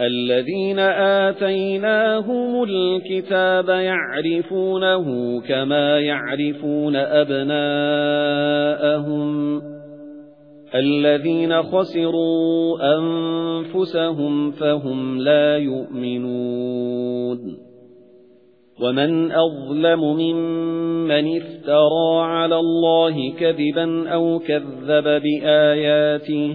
الَّذِينَ آتَيْنَاهُمُ الْكِتَابَ يَعْرِفُونَهُ كَمَا يَعْرِفُونَ أَبْنَاءَهُمْ الَّذِينَ خَسِرُوا أَنفُسَهُمْ فَهُمْ لَا يُؤْمِنُونَ. وَمَنْ أَظْلَمُ مِمَّنِ افْتَرَى عَلَى اللَّهِ كَذِبًا أَوْ كَذَّبَ بِآيَاتِهِ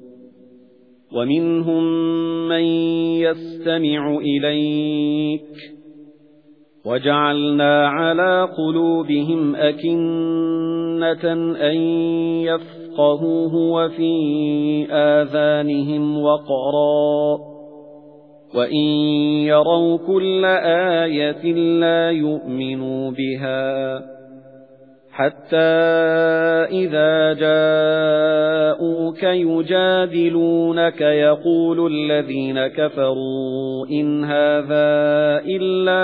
وَمِنْهُمْ مَن يَسْتَمِعُ إِلَيْكَ وَجَعَلْنَا عَلَى قُلُوبِهِمْ أَكِنَّةً أَن يَفْقَهُوهُ وَفِي آذَانِهِمْ وَقْرًا وَإِن يَرَوْا كُلَّ آيَةٍ لَّا يُؤْمِنُوا بِهَا حَتَّى إِذَا جَاءُوكَ يُجَادِلُونَكَ يَقُولُ الَّذِينَ كَفَرُوا إِنْ هَذَا إِلَّا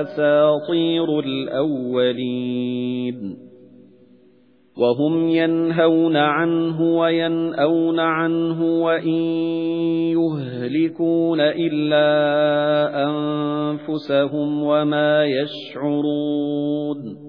أَسَاطِيرُ الْأَوَّلِينَ وَهُمْ يَنْهَوْنَ عَنْهُ وَيَنْأَوْنَ عَنْهُ وَإِنْ يُهْلِكُونَ إِلَّا أَنفُسَهُمْ وَمَا يَشْعُرُونَ